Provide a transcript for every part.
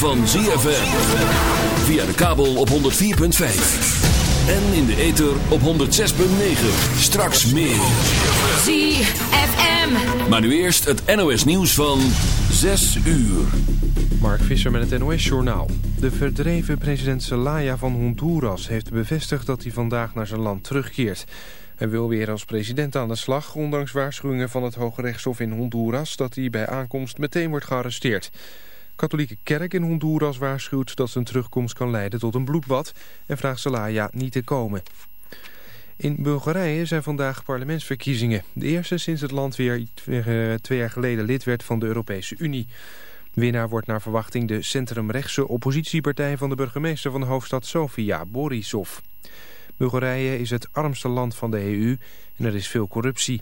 van ZFM. Via de kabel op 104.5. En in de ether op 106.9. Straks meer. ZFM. Maar nu eerst het NOS nieuws van 6 uur. Mark Visser met het NOS-journaal. De verdreven president Zelaya van Honduras heeft bevestigd dat hij vandaag naar zijn land terugkeert. Hij wil weer als president aan de slag, ondanks waarschuwingen van het Hoge Rechtshof in Honduras... dat hij bij aankomst meteen wordt gearresteerd. Katholieke kerk in Honduras waarschuwt dat zijn terugkomst kan leiden tot een bloedbad... en vraagt Zelaya niet te komen. In Bulgarije zijn vandaag parlementsverkiezingen. De eerste sinds het land weer twee jaar geleden lid werd van de Europese Unie. Winnaar wordt naar verwachting de centrumrechtse oppositiepartij van de burgemeester van de hoofdstad Sofia, Borisov. Bulgarije is het armste land van de EU en er is veel corruptie.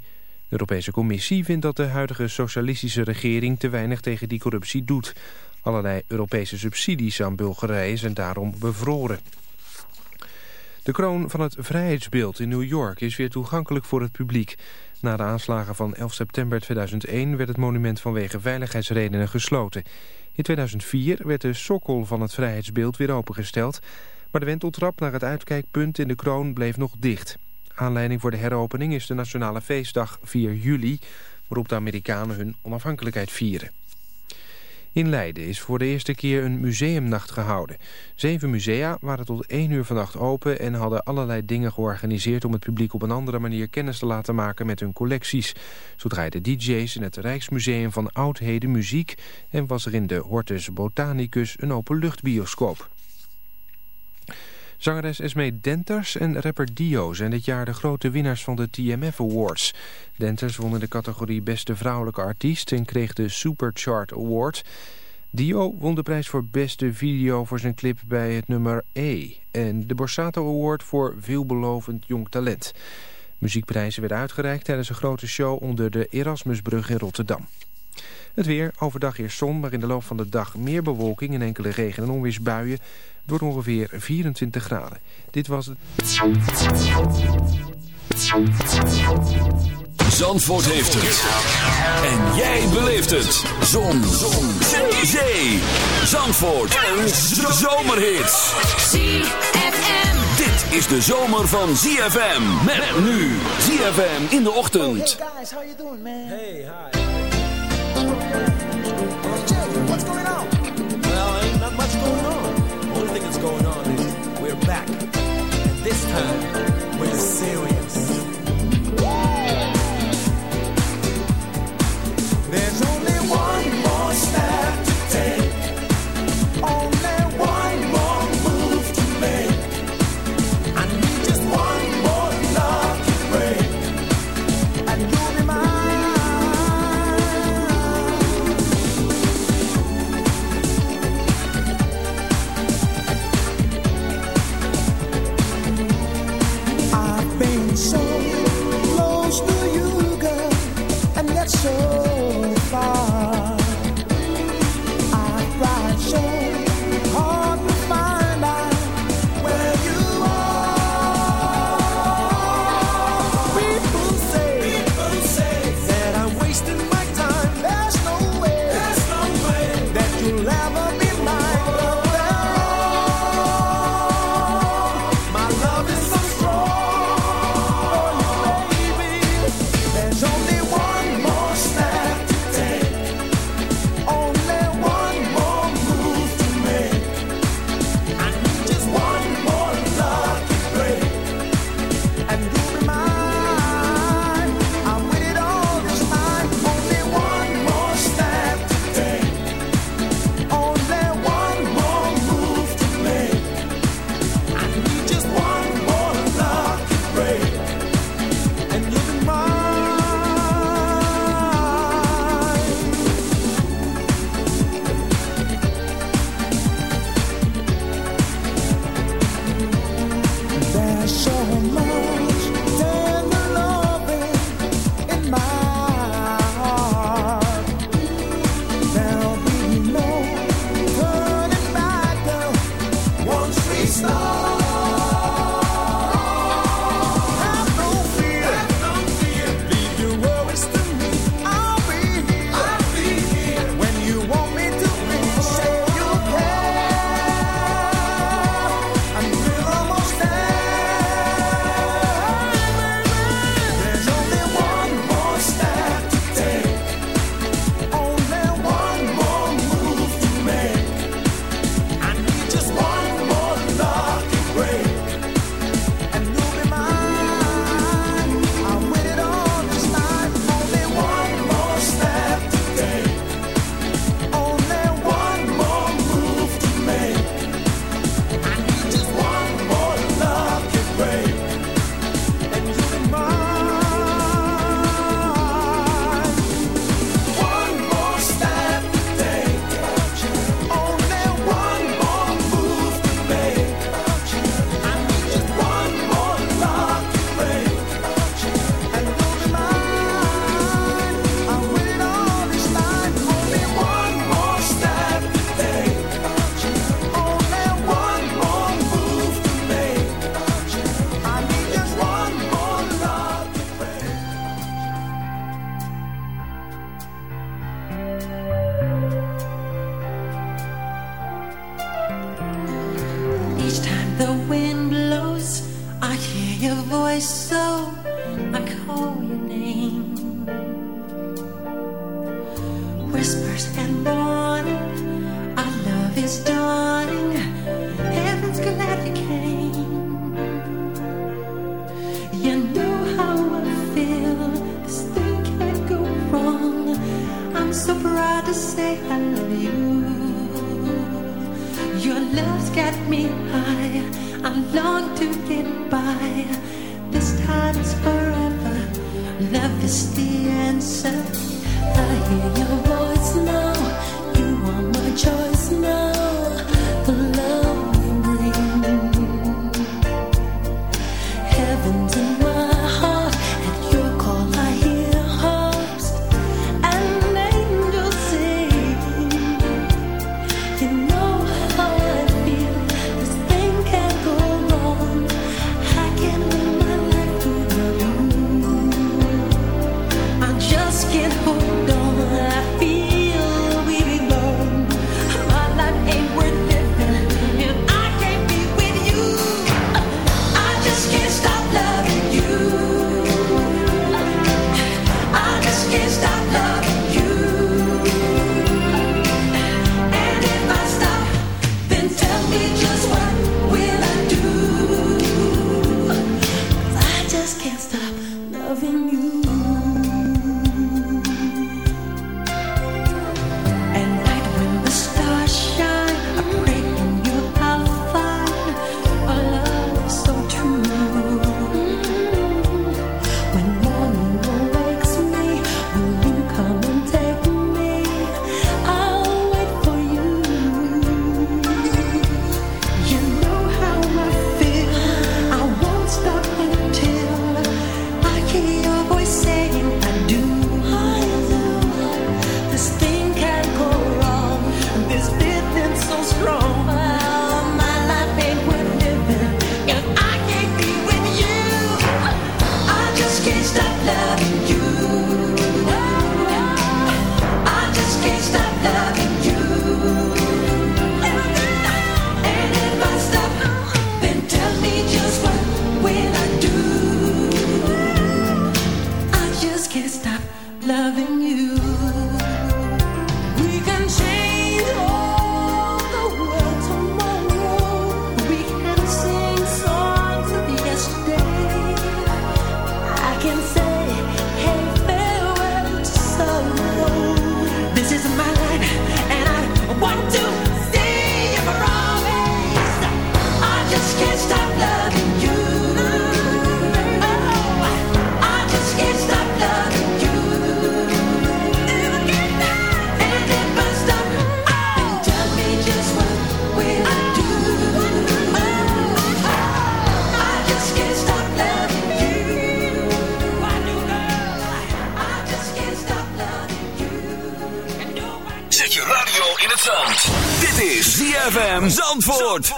De Europese Commissie vindt dat de huidige socialistische regering te weinig tegen die corruptie doet. Allerlei Europese subsidies aan Bulgarije zijn daarom bevroren. De kroon van het Vrijheidsbeeld in New York is weer toegankelijk voor het publiek. Na de aanslagen van 11 september 2001 werd het monument vanwege veiligheidsredenen gesloten. In 2004 werd de sokkel van het Vrijheidsbeeld weer opengesteld... maar de wenteltrap naar het uitkijkpunt in de kroon bleef nog dicht. Aanleiding voor de heropening is de nationale feestdag 4 juli... waarop de Amerikanen hun onafhankelijkheid vieren. In Leiden is voor de eerste keer een museumnacht gehouden. Zeven musea waren tot één uur vannacht open... en hadden allerlei dingen georganiseerd om het publiek op een andere manier kennis te laten maken met hun collecties. Zo draaiden DJ's in het Rijksmuseum van Oudheden muziek... en was er in de Hortus Botanicus een openluchtbioscoop. Zangeres Esme Denters en rapper Dio zijn dit jaar de grote winnaars van de TMF Awards. Denters won in de categorie Beste Vrouwelijke Artiest en kreeg de Superchart Award. Dio won de prijs voor beste video voor zijn clip bij het nummer E. En de Borsato Award voor veelbelovend jong talent. Muziekprijzen werden uitgereikt tijdens een grote show onder de Erasmusbrug in Rotterdam. Het weer, overdag eerst zon, maar in de loop van de dag meer bewolking en enkele regen- en onweersbuien. Wordt ongeveer 24 graden. Dit was het... Zandvoort heeft het. En jij beleeft het. Zon. Zon. Zee. Zandvoort. Een zomerhit. ZFM. Dit is de zomer van ZFM. Met nu ZFM in de ochtend. Hey guys, how you doing, man? Hey, hi. This time, we're serious. Each time the wind blows, I hear your voice. long to get by. This time is forever. Love is the answer. I hear your Zandvoort.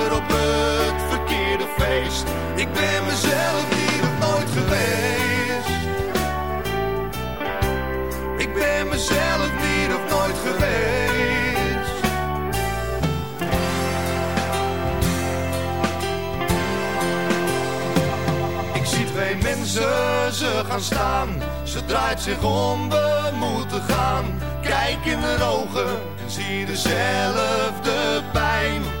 Ik ben mezelf niet op nooit geweest. Ik ben mezelf niet op nooit geweest. Ik zie twee mensen, ze gaan staan. Ze draait zich om, we moeten gaan. Kijk in haar ogen en zie dezelfde pijn.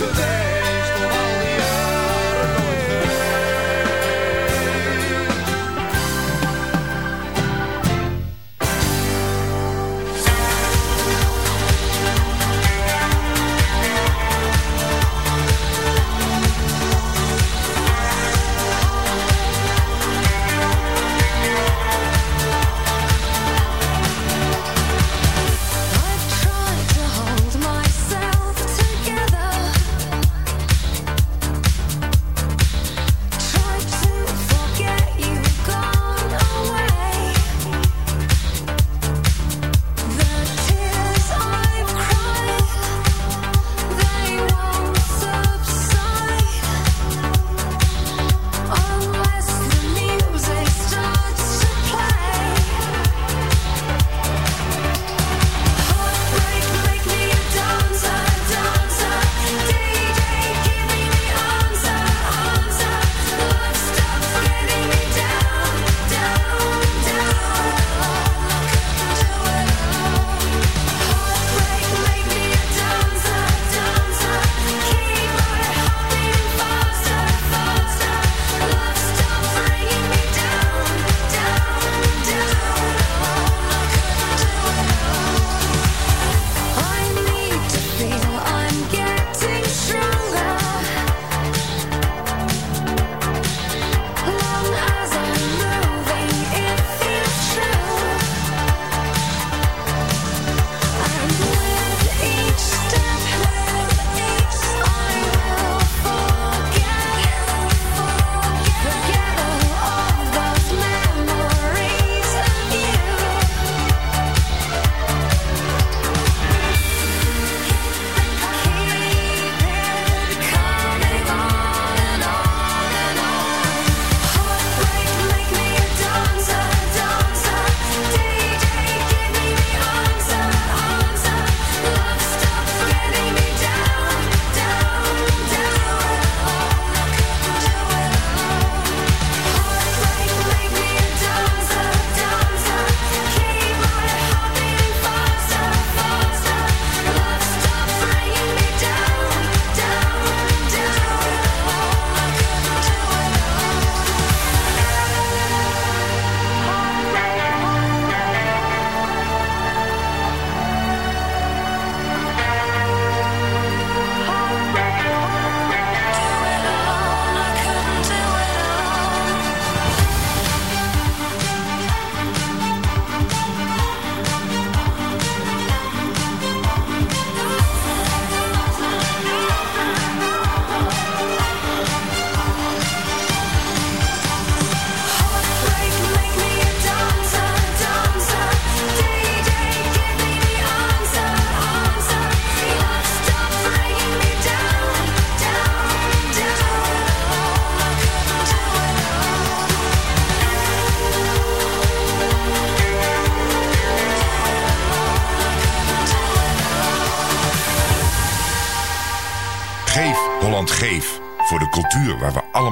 Nooit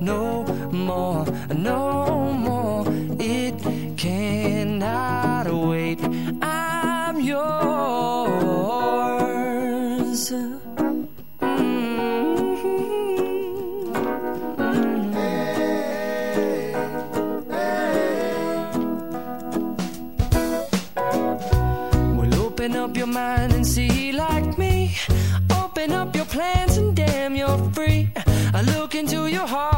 no more, no more. It cannot wait. I'm yours. Mm-hmm. Open up your mind and see like me. Open up your plans and damn, you're free. I look into your heart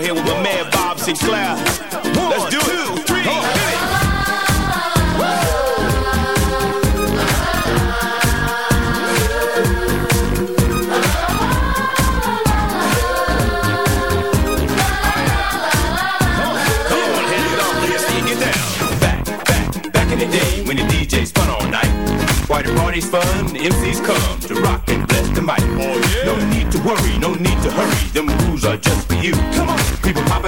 Out here with my man Bob Sinclar. Let's do it. Two, three, when the DJ spun all night. Why the party's fun, the MCs come to rock and bless the mic. Oh, yeah. No need to worry, no need to hurry. Them rules are just for you. Come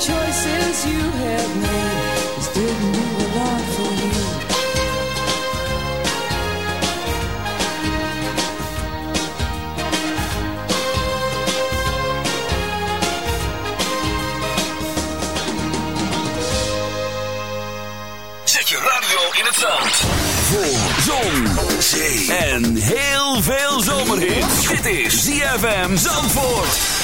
choices you have made just didn't do a lot for you. Zet je radio in het zand. Voor zon, zee en heel veel zomerhit. Dit is ZFM Zandvoort.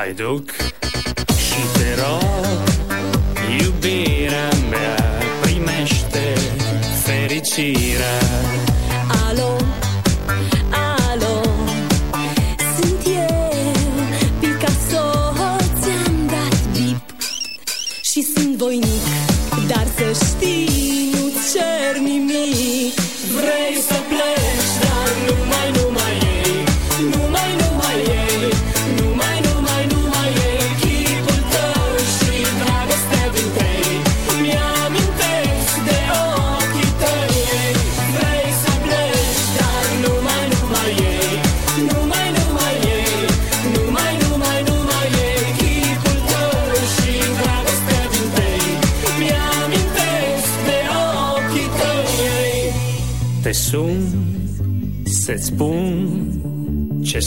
Hajduk Și te rog, iubirea mea Primește fericirea.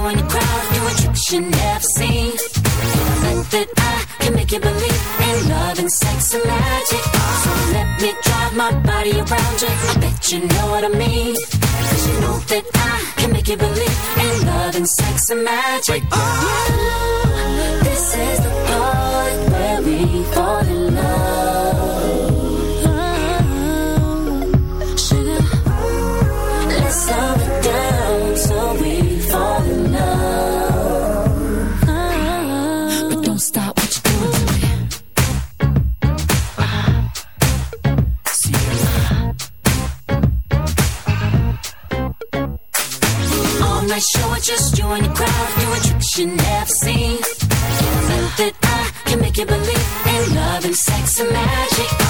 You and your crowd doing tricks you never seen. Think that I can make you believe in love and sex and magic. So let me drive my body around you. I bet you know what I mean. Cause you know that I can make you believe in love and sex and magic. Oh, this is the part where we fall in love. My show, it's just you and your crowd doing tricks you never seen. You Think that I can make you believe in love and sex and magic.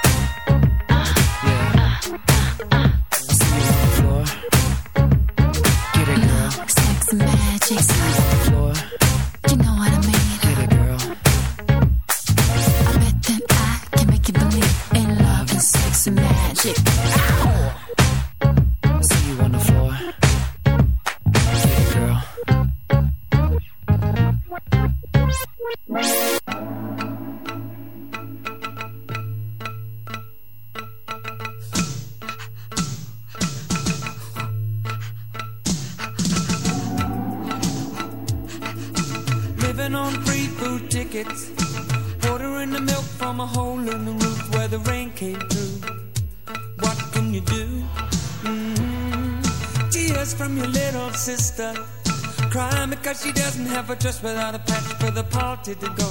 have dress without a patch for the party to go.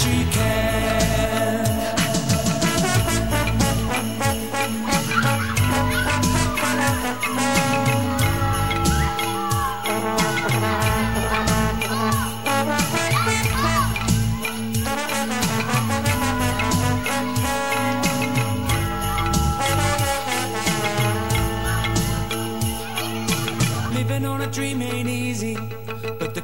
She can.